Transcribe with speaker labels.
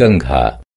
Speaker 1: 更可